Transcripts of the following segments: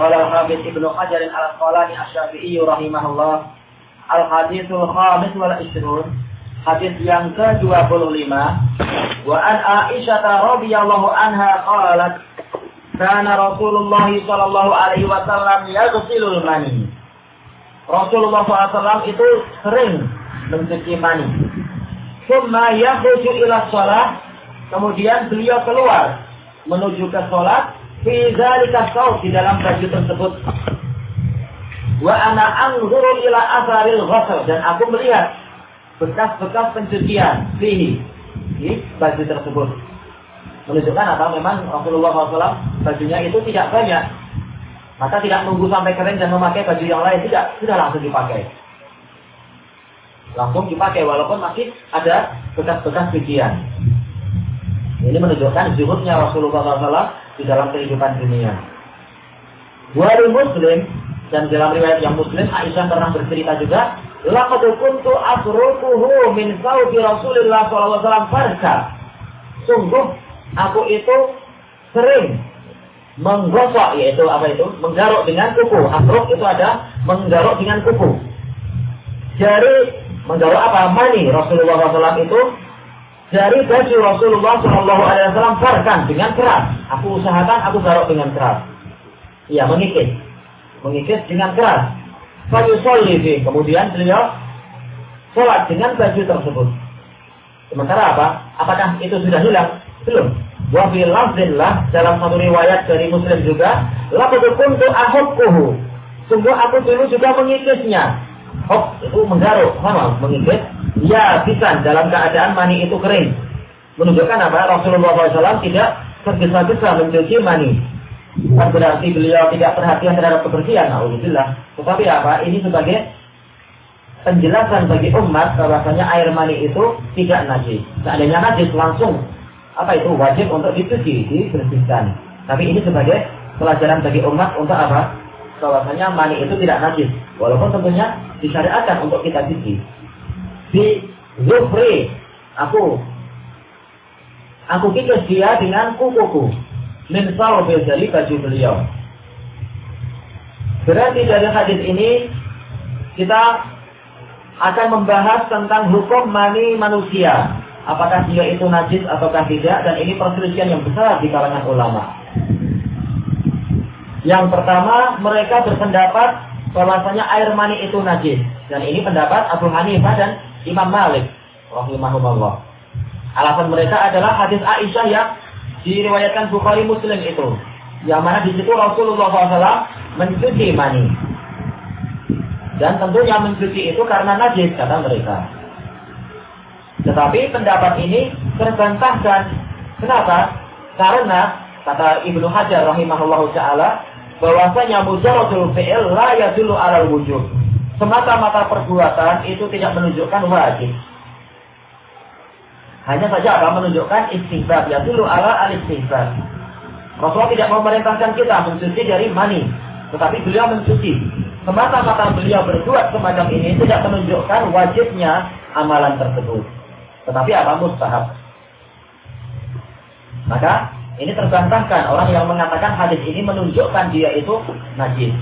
Qala al-Habib Ibnu Hajar al-Asqalani Asy-Syafi'i rahimahullah Al-Haditsul Khamis wal Ishrun Hadis yang ke-25 Wa an Aisyah radhiyallahu anha qalat Kana Rasulullah sallallahu alaihi wasallam yaghsilul mani Rasulullah SAW itu sering mencuci mani. Summa yakhruju ila sholat. Kemudian beliau keluar menuju ke sholat. Fi zalika di dalam baju tersebut. Wa ana anzuru ila asaril ghusl dan aku melihat bekas-bekas pencucian fihi di baju tersebut. Menunjukkan apa? Memang Rasulullah SAW bajunya itu tidak banyak, maka tidak nunggu sampai kering dan memakai baju yang lain. Tidak, sudah langsung dipakai. Langsung dipakai walaupun masih ada bekas-bekas cucian. Ini menunjukkan zuhudnya Rasulullah SAW di dalam kehidupan dunia. Wali Muslim dan dalam riwayat yang Muslim Aisyah pernah bercerita juga, laqad kuntu asruquhu min saubi Rasulullah SAW farka. Sungguh aku itu sering menggosok yaitu apa itu? Menggaruk dengan kuku. Asruk itu ada menggaruk dengan kuku. Jari menggaruk apa? Mani. Rasulullah SAW itu jari baju Rasulullah SAW farkan dengan keras. Aku usahakan aku garuk dengan keras. Iya mengikis. Mengikis dengan keras. Fayusolli kemudian beliau sholat dengan baju tersebut. Sementara apa? Apakah itu sudah hilang? Belum. Wa dalam satu riwayat dari Muslim juga, laqad kuntu ahukkuhu. Sungguh aku dulu juga mengikisnya. Hok itu menggaruk, mengikis. Ya, bisa dalam keadaan mani itu kering. Menunjukkan apa? Rasulullah SAW tidak tergesa-gesa mencuci mani. Bukan berarti beliau tidak perhatian terhadap kebersihan, Alhamdulillah. Tetapi apa? Ini sebagai penjelasan bagi umat bahwasanya air mani itu tidak najis. Seandainya najis langsung apa itu wajib untuk dicuci, dibersihkan. Tapi ini sebagai pelajaran bagi umat untuk apa? Bahwasanya mani itu tidak najis, walaupun tentunya disyariatkan untuk kita cuci. Di Zufri, aku aku kikis dia dengan kukuku. Min dari baju beliau. Berarti dari hadis ini kita akan membahas tentang hukum mani manusia apakah dia itu najis ataukah tidak dan ini perselisihan yang besar di kalangan ulama. Yang pertama, mereka berpendapat bahwasanya air mani itu najis dan ini pendapat Abu Hanifah dan Imam Malik rahimahumullah. Alasan mereka adalah hadis Aisyah yang diriwayatkan Bukhari Muslim itu. Yang mana di situ Rasulullah SAW mencuci mani. Dan tentunya mencuci itu karena najis kata mereka. Tetapi pendapat ini terbantahkan. Kenapa? Karena kata Ibnu Hajar rahimahullahu taala bahwasanya mujarradul fi'il la yadullu 'alal wujud. Semata-mata perbuatan itu tidak menunjukkan wajib. Hanya saja apa menunjukkan istighfar, ya dulu ala al istighfar. Rasulullah tidak memerintahkan kita mencuci dari mani, tetapi beliau mencuci. Semata-mata beliau berbuat semacam ini tidak menunjukkan wajibnya amalan tersebut. Tetapi apa mustahab. Maka ini terbantahkan orang yang mengatakan hadis ini menunjukkan dia itu najis.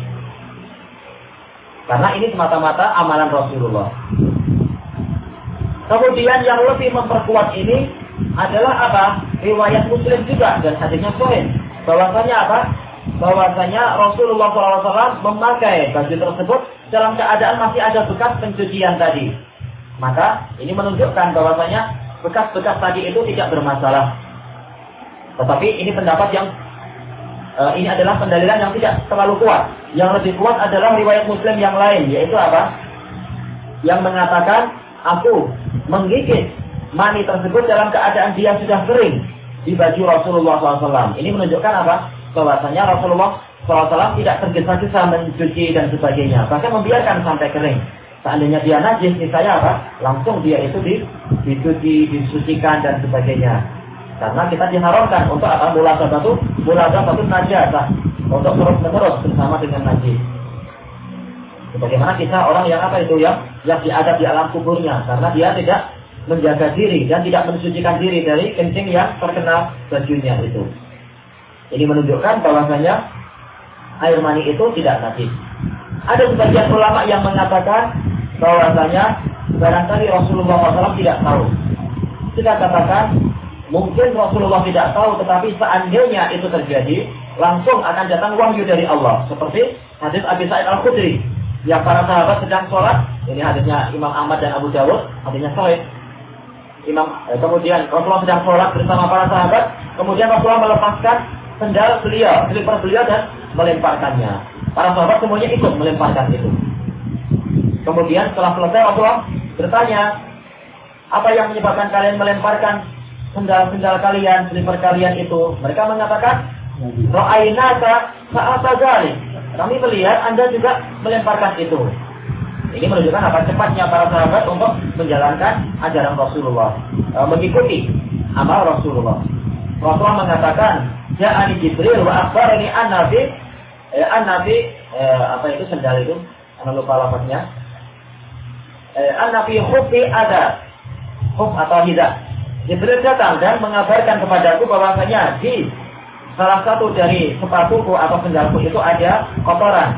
Karena ini semata-mata amalan Rasulullah. Kemudian yang lebih memperkuat ini adalah apa? Riwayat Muslim juga dan hadisnya sahih. Bahwasanya apa? Bahwasanya Rasulullah SAW memakai baju tersebut dalam keadaan masih ada bekas pencucian tadi. Maka ini menunjukkan bahwasanya bekas-bekas tadi itu tidak bermasalah. Tetapi ini pendapat yang uh, ini adalah pendalilan yang tidak terlalu kuat. Yang lebih kuat adalah riwayat Muslim yang lain, yaitu apa? Yang mengatakan aku menggigit mani tersebut dalam keadaan dia sudah kering di baju Rasulullah SAW. Ini menunjukkan apa? Bahwasanya Rasulullah SAW tidak tergesa-gesa mencuci dan sebagainya, bahkan membiarkan sampai kering. Seandainya dia najis, misalnya apa? Langsung dia itu di, dicuci, disucikan dan sebagainya. Karena kita diharamkan untuk apa? Mula satu, mula satu najasa untuk terus menerus bersama dengan najis. Sebagaimana kita orang yang apa itu ya, yang diadab di alam kuburnya, karena dia tidak menjaga diri dan tidak mensucikan diri dari kencing yang terkena bajunya itu. Ini menunjukkan bahwasanya air mani itu tidak najis. Ada sebagian ulama yang mengatakan bahwasanya barangkali Rasulullah SAW tidak tahu. Kita katakan mungkin Rasulullah tidak tahu, tetapi seandainya itu terjadi, langsung akan datang wahyu dari Allah. Seperti hadis Abi Sa'id Al Khudri yang para sahabat sedang sholat. Ini hadisnya Imam Ahmad dan Abu Dawud, hadisnya Sahih. Imam eh, kemudian Rasulullah sedang sholat bersama para sahabat, kemudian Rasulullah melepaskan sendal beliau, slipper beliau dan melemparkannya. Para sahabat semuanya ikut melemparkan itu. Kemudian setelah selesai Rasulullah bertanya, apa yang menyebabkan kalian melemparkan sendal-sendal kalian, slipper kalian itu? Mereka mengatakan, Ra'ainaka sa'ata zalik. Kami melihat Anda juga melemparkan itu. Ini menunjukkan apa cepatnya para sahabat untuk menjalankan ajaran Rasulullah, e, mengikuti amal Rasulullah. Rasulullah mengatakan, Ja'ani Jibril wa akhbarani an Nabi, eh, an Nabi, eh, apa itu sendal itu? Anda lupa lafaznya eh, an-nabi khuffi ada khuf atau hidak. Jibril datang dan mengabarkan kepadaku bahwasanya di salah satu dari sepatuku atau sendalku itu ada kotoran.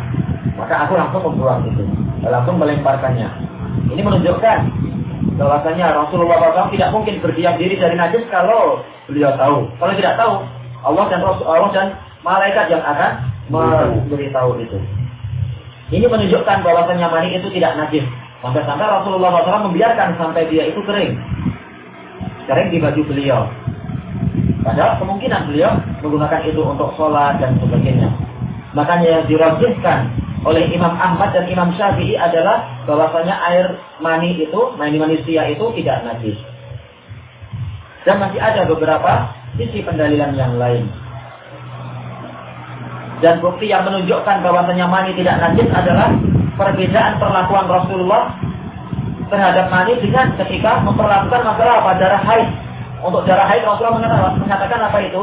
Maka aku langsung membuang itu, langsung melemparkannya. Ini menunjukkan bahwasanya Rasulullah SAW tidak mungkin berdiam diri dari najis kalau beliau tahu. Kalau tidak tahu, Allah dan Rasul Allah dan malaikat yang akan memberitahu itu. Ini menunjukkan bahwasanya mani itu tidak najis. Sampai-sampai Rasulullah SAW membiarkan sampai dia itu kering. Kering di baju beliau. Padahal kemungkinan beliau menggunakan itu untuk sholat dan sebagainya. Makanya yang dirajihkan oleh Imam Ahmad dan Imam Syafi'i adalah bahwasanya air mani itu, mani manusia itu tidak najis. Dan masih ada beberapa sisi pendalilan yang lain. Dan bukti yang menunjukkan bahwasanya mani tidak najis adalah perbedaan perlakuan Rasulullah terhadap mani dengan ketika memperlakukan masalah apa darah haid. Untuk darah haid Rasulullah mengatakan, apa itu?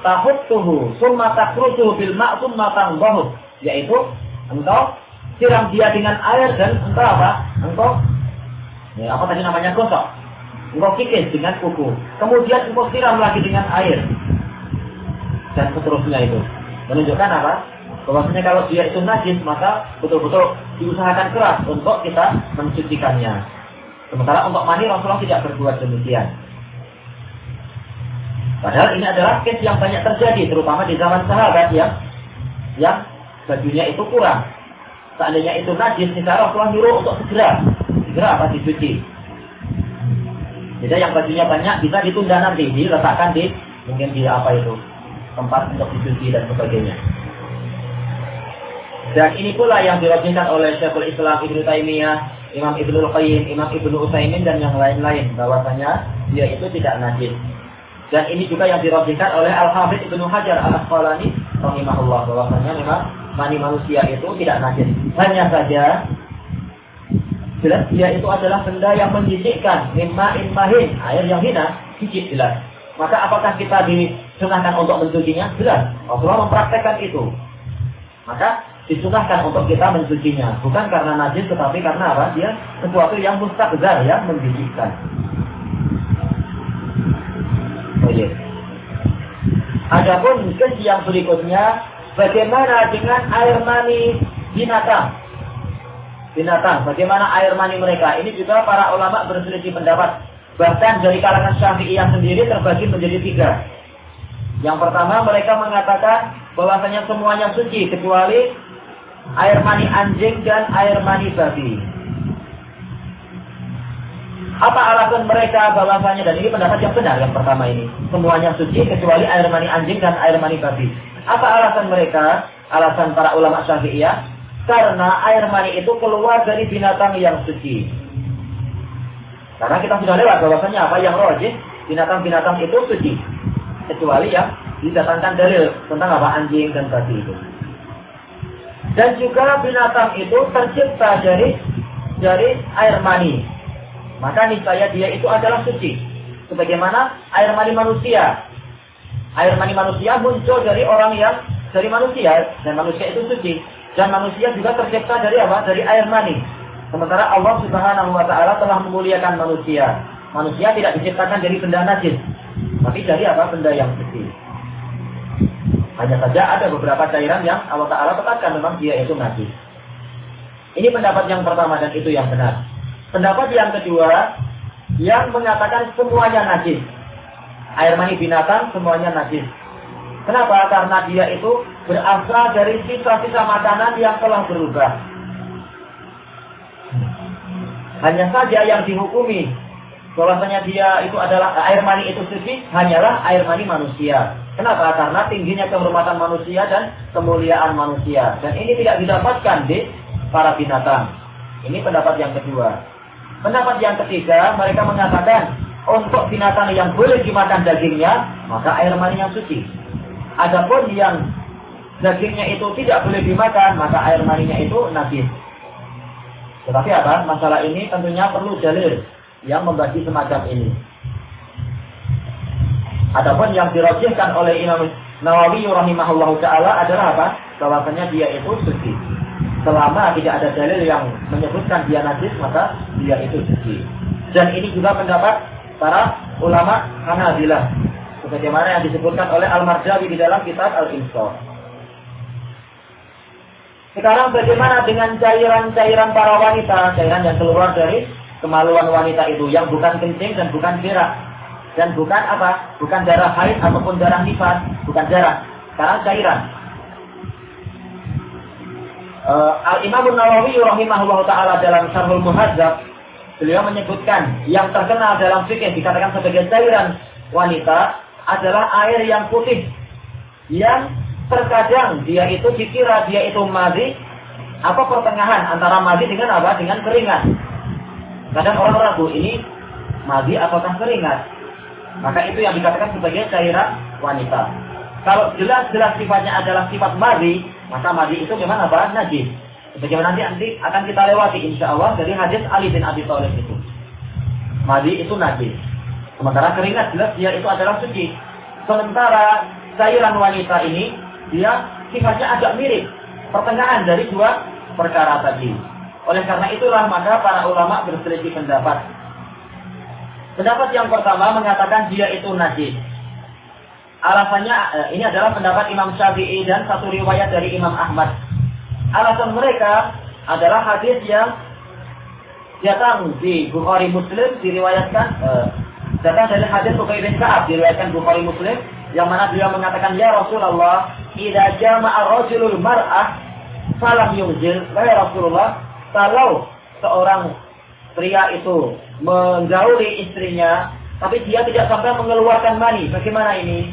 Tahut tuhu, summa takrutu bil ma' summa tangbahu. Yaitu engkau siram dia dengan air dan engkau apa? Engkau ya, apa tadi namanya gosok. Engkau kikis dengan kuku. Kemudian engkau siram lagi dengan air. Dan seterusnya itu. Menunjukkan apa? Bahwasanya kalau dia itu najis maka betul-betul diusahakan keras untuk kita mensucikannya. Sementara untuk mani Rasulullah tidak berbuat demikian. Padahal ini adalah case yang banyak terjadi, terutama di zaman sahabat yang yang bajunya itu kurang. Seandainya itu najis, misalnya Rasulullah nyuruh untuk segera, segera apa dicuci. Jadi yang bajunya banyak bisa ditunda nanti, diletakkan di mungkin di apa itu tempat untuk dicuci dan sebagainya. Dan ini pula yang dirajikan oleh Syekhul Islam Ibnu Taimiyah, Imam Ibnu Qayyim, Imam Ibnu Utsaimin dan yang lain-lain bahwasanya dia itu tidak najis. Dan ini juga yang dirajikan oleh Al Hafidz Ibnu Hajar Al Asqalani rahimahullah bahwasanya memang mani manusia itu tidak najis. Hanya saja jelas dia itu adalah benda yang menjijikkan, mimma mahin, air yang hina, jijik jelas. Maka apakah kita disunahkan untuk mencucinya? Jelas. Rasulullah mempraktekkan itu. Maka disunahkan untuk kita mencucinya. Bukan karena najis tetapi karena apa? Dia sesuatu yang mustaqzar, yang menjijikkan. Oh, iya. Adapun kes yang berikutnya, bagaimana dengan air mani binatang? Binatang, bagaimana air mani mereka? Ini juga para ulama berselisih pendapat. Bahkan dari kalangan syafi'iyah sendiri terbagi menjadi tiga. Yang pertama mereka mengatakan bahwasanya semuanya suci kecuali air mani anjing dan air mani babi. Apa alasan mereka bahwasanya dan ini pendapat yang benar yang pertama ini. Semuanya suci kecuali air mani anjing dan air mani babi. Apa alasan mereka? Alasan para ulama Syafi'iyah karena air mani itu keluar dari binatang yang suci. Karena kita sudah lewat bahwasanya apa yang rojih binatang-binatang itu suci kecuali yang didatangkan dalil tentang apa anjing dan babi itu. Dan juga binatang itu tercipta dari dari air mani. Maka niscaya dia itu adalah suci. Sebagaimana air mani manusia. Air mani manusia muncul dari orang yang dari manusia dan manusia itu suci. Dan manusia juga tercipta dari apa? Dari air mani. Sementara Allah Subhanahu wa taala telah memuliakan manusia. Manusia tidak diciptakan dari benda najis, tapi dari apa? Benda yang suci. Hanya saja ada beberapa cairan yang Allah Ta'ala tetapkan memang dia itu najis. Ini pendapat yang pertama dan itu yang benar. Pendapat yang kedua, yang mengatakan semuanya najis. Air mani binatang semuanya najis. Kenapa? Karena dia itu berasal dari sisa-sisa makanan yang telah berubah. Hanya saja yang dihukumi bahwasanya dia itu adalah air mani itu suci hanyalah air mani manusia. Kenapa? Karena tingginya kehormatan manusia dan kemuliaan manusia. Dan ini tidak didapatkan di para binatang. Ini pendapat yang kedua. Pendapat yang ketiga, mereka mengatakan untuk binatang yang boleh dimakan dagingnya, maka air mani yang suci. Adapun yang dagingnya itu tidak boleh dimakan, maka air maninya itu najis. Tetapi apa? Masalah ini tentunya perlu dalil yang membagi semacam ini. Adapun yang dirajihkan oleh Imam Nawawi rahimahullah taala adalah apa? Bahwasanya dia itu suci. Selama tidak ada dalil yang menyebutkan dia najis, maka dia itu suci. Dan ini juga pendapat para ulama Hanabilah. Sebagaimana yang disebutkan oleh Al-Marjawi di dalam kitab Al-Insaf. Sekarang bagaimana dengan cairan-cairan para wanita, cairan yang keluar dari kemaluan wanita itu yang bukan kencing dan bukan berak dan bukan apa? Bukan darah haid ataupun darah nifas, bukan darah, karena cairan. Uh, Al Imam Nawawi rahimahullah taala dalam Syarhul Muhadzab beliau menyebutkan yang terkenal dalam fikih dikatakan sebagai cairan wanita adalah air yang putih yang terkadang dia itu dikira dia itu madi apa pertengahan antara madi dengan apa dengan keringat Kadang orang ragu ini madi ataukah keringat. Maka itu yang dikatakan sebagai cairan wanita. Kalau jelas-jelas sifatnya adalah sifat madi, maka madi itu memang apa? Najis. Sebagaimana nanti, nanti akan kita lewati insya Allah dari hadis Ali bin Abi Thalib itu. Madi itu najis. Sementara keringat jelas dia itu adalah suci. Sementara cairan wanita ini dia sifatnya agak mirip pertengahan dari dua perkara tadi. Oleh karena itulah maka para ulama berselisih pendapat. Pendapat yang pertama mengatakan dia itu najis. Alasannya eh, ini adalah pendapat Imam Syafi'i dan satu riwayat dari Imam Ahmad. Alasan mereka adalah hadis yang datang di Bukhari Muslim diriwayatkan eh, datang dari hadis Ubay bin Ka'ab diriwayatkan Bukhari Muslim yang mana beliau mengatakan ya Rasulullah idza jama'a rajulul mar'ah falam yunzil ya Rasulullah kalau seorang pria itu menjauhi istrinya, tapi dia tidak sampai mengeluarkan mani, bagaimana ini?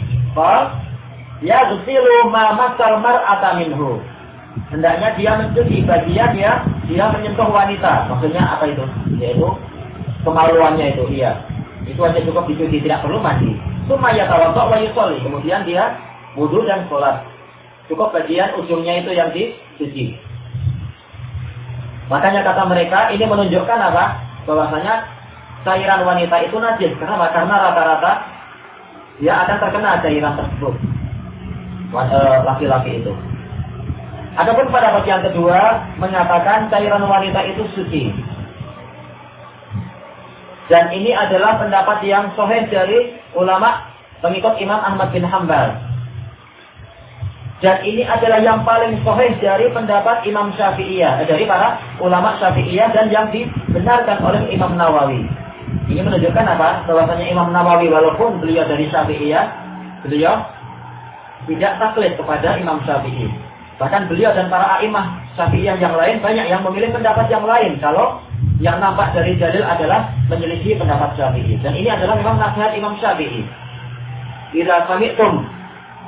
Ya gusilu ma masal mar'ata minhu. Hendaknya dia mencuci bagian ya, dia menyentuh wanita. Maksudnya apa itu? Yaitu kemaluannya itu, iya. Itu hanya cukup dicuci, tidak perlu mandi. Sumaya tawadok wa yusoli. Kemudian dia wudhu dan sholat. Cukup bagian ujungnya itu yang dicuci. Makanya kata mereka ini menunjukkan apa? Bahwasanya cairan wanita itu najis. Kenapa? Karena rata-rata dia akan terkena cairan tersebut. Eh, laki-laki itu. Adapun pada bagian kedua menyatakan cairan wanita itu suci. Dan ini adalah pendapat yang soheh dari ulama pengikut Imam Ahmad bin Hambal. Dan ini adalah yang paling sahih dari pendapat Imam Syafi'iyah, eh, dari para ulama Syafi'iyah dan yang dibenarkan oleh Imam Nawawi. Ini menunjukkan apa? Bahwasanya Imam Nawawi walaupun beliau dari Syafi'iyah, beliau tidak taklid kepada Imam Syafi'i. Bahkan beliau dan para imam Syafi'iyah yang lain banyak yang memilih pendapat yang lain. Kalau yang nampak dari dalil adalah menyelisih pendapat Syafi'i. Dan ini adalah memang nasihat Imam Syafi'i. Ila sami'tum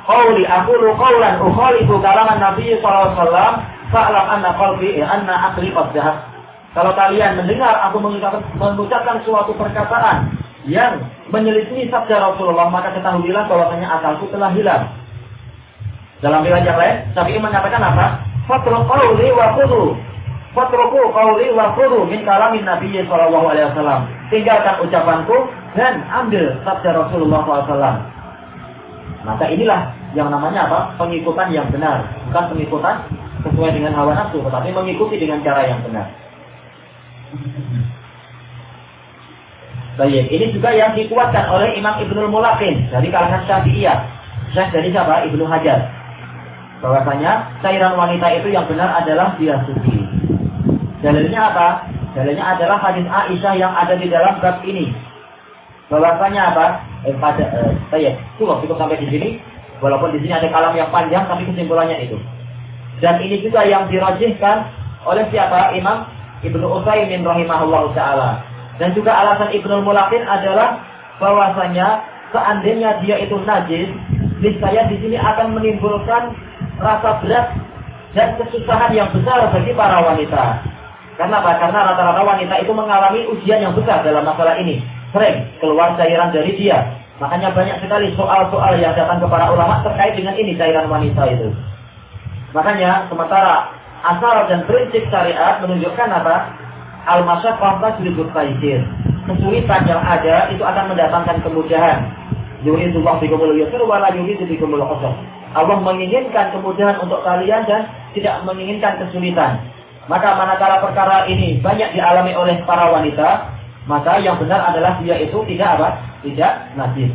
qawli aqulu qawlan ukhalifu kalaman Nabi sallallahu alaihi wasallam fa'lam anna qalbi anna aqli qad Kalau kalian mendengar aku mengucapkan, suatu perkataan yang menyelisih sabda Rasulullah, maka ketahuilah bahwasanya akalku telah hilang. Dalam riwayat yang lain, tapi mengatakan apa? Fatru qawli wa khudhu. Fatruku qawli wa khudhu min kalamin Nabi sallallahu alaihi wasallam. Tinggalkan ucapanku dan ambil sabda Rasulullah SAW. Maka inilah yang namanya apa? Pengikutan yang benar, bukan pengikutan sesuai dengan hawa nafsu, tetapi mengikuti dengan cara yang benar. Baik, ini juga yang dikuatkan oleh Imam Ibnul Mulakin dari kalangan Syafi'iyah. Syekh dari siapa? Ibnu Hajar. Bahwasanya cairan wanita itu yang benar adalah dia suci. Dalilnya apa? Dalilnya adalah hadis Aisyah yang ada di dalam bab ini. Bahwasanya apa? Eh, pada saya cukup cukup sampai di sini. Walaupun di sini ada kalam yang panjang, tapi kesimpulannya itu. Dan ini juga yang dirajihkan oleh siapa? Imam Ibnu Utsaimin rahimahullah taala. Dan juga alasan Ibnu Mulakin adalah bahwasanya seandainya dia itu najis, niscaya di sini akan menimbulkan rasa berat dan kesusahan yang besar bagi para wanita. Karena apa? Karena rata-rata wanita itu mengalami ujian yang besar dalam masalah ini. Sering keluar cairan dari dia. Makanya banyak sekali soal-soal yang datang ke para ulama terkait dengan ini cairan wanita itu. Makanya sementara asal dan prinsip syariat menunjukkan apa? Al-masyaqqah tajlibut taisir. Kesulitan yang ada itu akan mendatangkan kemudahan. Yuridullah bikumul yusr wa la yuridu bikumul usr. Allah menginginkan kemudahan untuk kalian dan tidak menginginkan kesulitan. Maka manakala perkara ini banyak dialami oleh para wanita, maka yang benar adalah dia itu tidak apa? Tidak najis.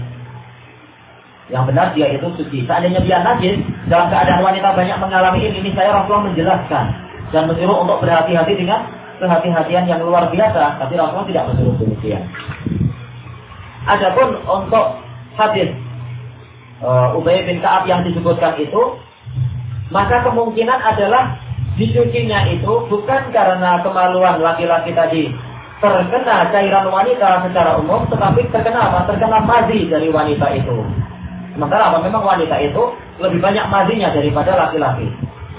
Yang benar dia itu suci. Seandainya dia najis, dalam keadaan wanita banyak mengalami ini, ini saya Rasulullah menjelaskan dan menyuruh untuk berhati-hati dengan kehati-hatian yang luar biasa. Tapi Rasulullah tidak menyuruh demikian. Adapun untuk hadis uh, Ubay bin Kaab yang disebutkan itu, maka kemungkinan adalah dicucinya itu bukan karena kemaluan laki-laki tadi terkena cairan wanita secara umum, tetapi terkena apa? Terkena mazi dari wanita itu. Sementara apa? Memang wanita itu lebih banyak mazinya daripada laki-laki.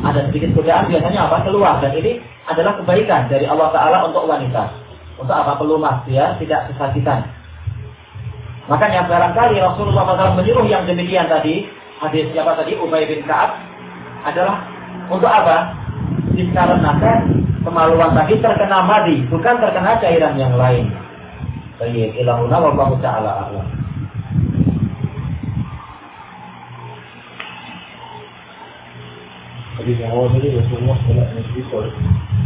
Ada sedikit godaan biasanya apa? Keluar. Dan ini adalah kebaikan dari Allah Ta'ala untuk wanita. Untuk apa? Pelumas. Ya, tidak kesakitan. Makanya barangkali Rasulullah SAW menyuruh yang demikian tadi. Hadis siapa tadi? Ubay bin Ka'ab. Adalah untuk apa? Dikarenakan kemaluan tadi terkena madi. Bukan terkena cairan yang lain. Baik, ilahuna wallahu ta'ala a'lam. Hadis yang awal tadi Rasulullah SAW